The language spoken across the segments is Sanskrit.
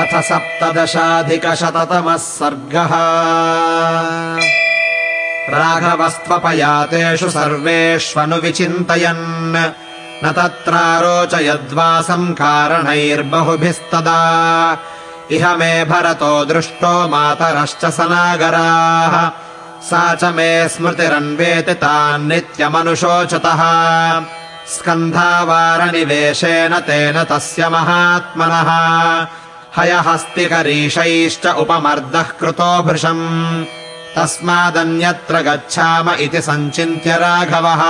अथ सप्तदशाधिकशततमः सर्गः। राघवस्त्वपयातेषु सर्वेष्वनुविचिन्तयन्। न तत्रारोचयद्वासम् कारणैर्बहुभिस्तदा इह मे भरतो दृष्टो मातरश्च सनागराः। सा च मे स्मृतिरन्वेति तान्नित्यमनुशोचतः स्कन्धावारनिवेशेन तेन तस्य महात्मनः हयहस्तिकरीशैश्च उपमर्दः कृतो भृशम्। तस्मादन्यत्र गच्छाम इति सञ्चिन्त्य राघवः।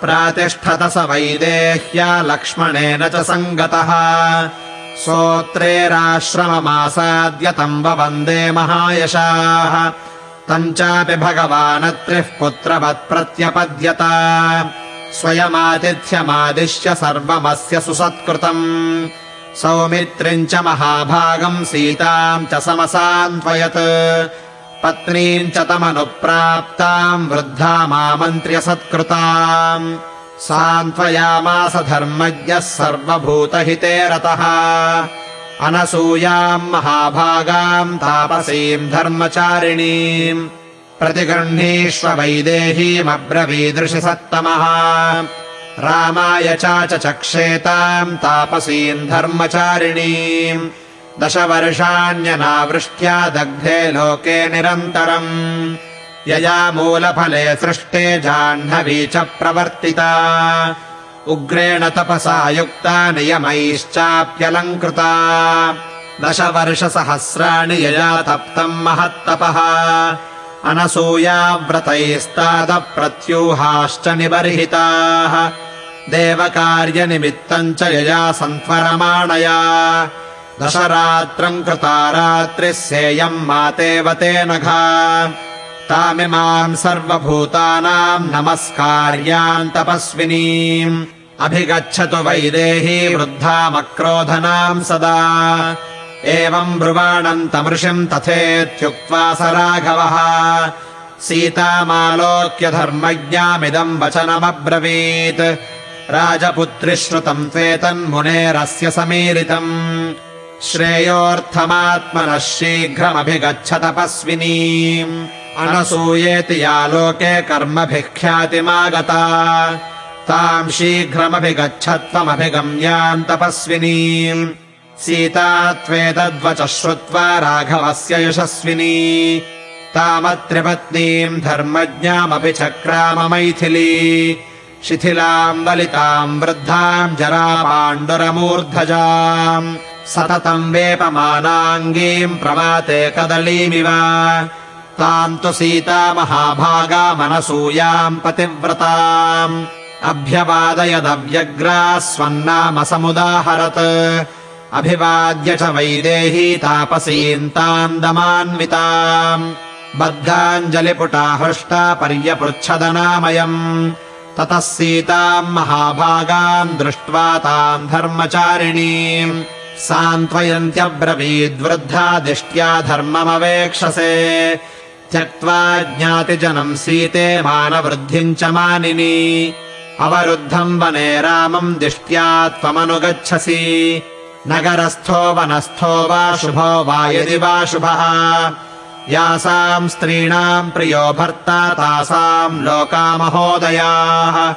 प्रातिष्ठत स वैदेह्या लक्ष्मणेन च सङ्गतः। सोत्रेराश्रममासाद्य तम्ब वन्दे महायशाः। तम् चापि भगवानत्रिः पुत्रवत्प्रत्यपद्यत। स्वयमातिथ्यमादिश्य सर्वमस्य सुसत्कृतम् सौमित्रिम् च महाभागम् सीताम् च समसान्त्वयत् पत्नीम् च तमनुप्राप्ताम् वृद्धामामन्त्र्य सत्कृताम्। सान्त्वयामास धर्मज्ञः सर्वभूतहिते रतः। अनसूयाम् महाभागाम् तापसीम् धर्मचारिणीम्। प्रतिगृह्णीष्व वैदेहीमब्रवीदृशि सत्तमः रामाय चाचक्षेताम् तापसीम् धर्मचारिणीम् दशवर्षाण्यनावृष्ट्या दग्धे लोके निरन्तरम् यया मूलफले सृष्टे जाह्नवी च प्रवर्तिता। उग्रेण तपसा युक्ता नियमैश्चाप्यलङ्कृता। दशवर्षसहस्राणि यया तप्तम् महत्तपः अनसूयाव्रतैस्तादप्रत्यूहाश्च निबर्हिताः। देवकार्यनिमित्तम् च यया सन्त्वरमाणया। दशरात्रम् कृता रात्रिः सेयम् मातेव तेन घा। तामिमाम् सर्वभूतानाम् नमस्कार्याम् तपस्विनीम्। अभिगच्छतु वैदेही वृद्धामक्रोधनाम् सदा एवम् ब्रुवाणन्तमृषिम् तथेत्युक्त्वा स राघवः। सीतामालोक्य धर्मज्ञामिदम् वचनमब्रवीत्। राजपुत्रि श्रुतम् त्वेतन्मुनेरस्य समीरितम्। श्रेयोऽर्थमात्मनः शीघ्रमभिगच्छ तपस्विनीम् अनसूयेति या लोके कर्मभिः ख्यातिमागता। ताम् शीघ्रमभिगच्छ त्वमभिगम्याम् तपस्विनीम् सीता त्वेतद्वचः श्रुत्वा राघवस्य यशस्विनी। तामत्रिपत्नीम् धर्मज्ञामपि चक्राम मैथिली शिथिलाम् दलिताम् वृद्धाम् जरा पाण्डुरमूर्धजाम् सततम् वेपमानाङ्गीम् प्रमाते कदलीमिव। ताम् तु सीता महाभागामनसूयाम् पतिव्रताम्। अभ्यवादयदव्यग्रा स्वन्नाम समुदाहरत् अभिवाद्य च वैदेही तापसीम् ताम् दमान्विताम् बद्धाञ्जलिपुटा हृष्टा पर्यपृच्छदनामयम्। ततः सीताम् महाभागाम् दृष्ट्वा ताम् धर्मचारिणीम्। सान्त्वयन्त्यब्रवीद्वृद्धा दिष्ट्या धर्ममवेक्षसे। त्यक्त्वा ज्ञातिजनम् सीते मानवृद्धिम् च मानिनी। अवरुद्धम् वने रामम् दिष्ट्या त्वमनुगच्छसि नगरस्थो वनस्थो वा शुभो वा यदि वा शुभः। यासाम् स्त्रीणाम् प्रियो भर्ता तासाम् लोकामहोदयाः।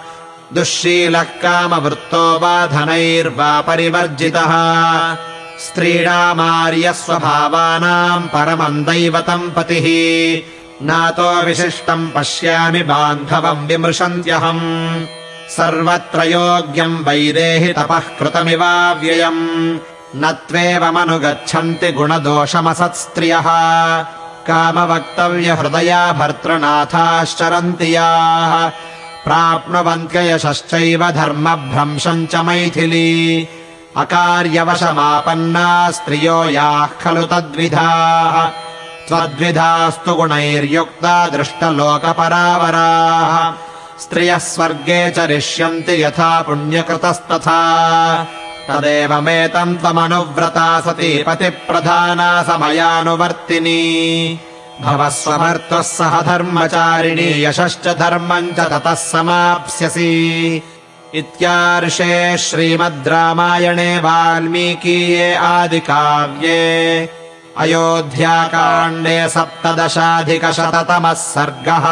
दुःशीलः कामवृत्तो वा धनैर्वा परिवर्जितः। स्त्रीणामार्यस्वभावानाम् परमम् दैवतम् पतिः। नातो विशिष्टम् पश्यामि बान्धवम् विमृशन्त्यहम् सर्वत्र योग्यम् वैदेहि तपः कृतमिवाव्ययम्। न त्वेवमनुगच्छन्ति गुणदोषमसत्स्त्रियः। कामवक्तव्यहृदया भर्तृनाथाश्चरन्ति याः प्राप्नुवन्त्ययशश्चैव धर्मभ्रंशम् च मैथिली। अकार्यवशमापन्ना स्त्रियो याः खलु तद्विधाः। त्वद्विधास्तु गुणैर्युक्ता दृष्टलोकपरावराः स्त्रियः स्वर्गे चरिष्यन्ति यथा पुण्यकृतस्तथा। तदेवमेतम् त्वमनुव्रता सती पतिप्रधाना समयानुवर्तिनी। भवस्वभर्तुः सह धर्मचारिणी यशश्च धर्मम् च ततः समाप्स्यसि। इत्यार्षे श्रीमद् रामायणे वाल्मीकीये आदिकाव्ये। अयोध्याकाण्डे सप्तदशाधिकशततमः सर्गः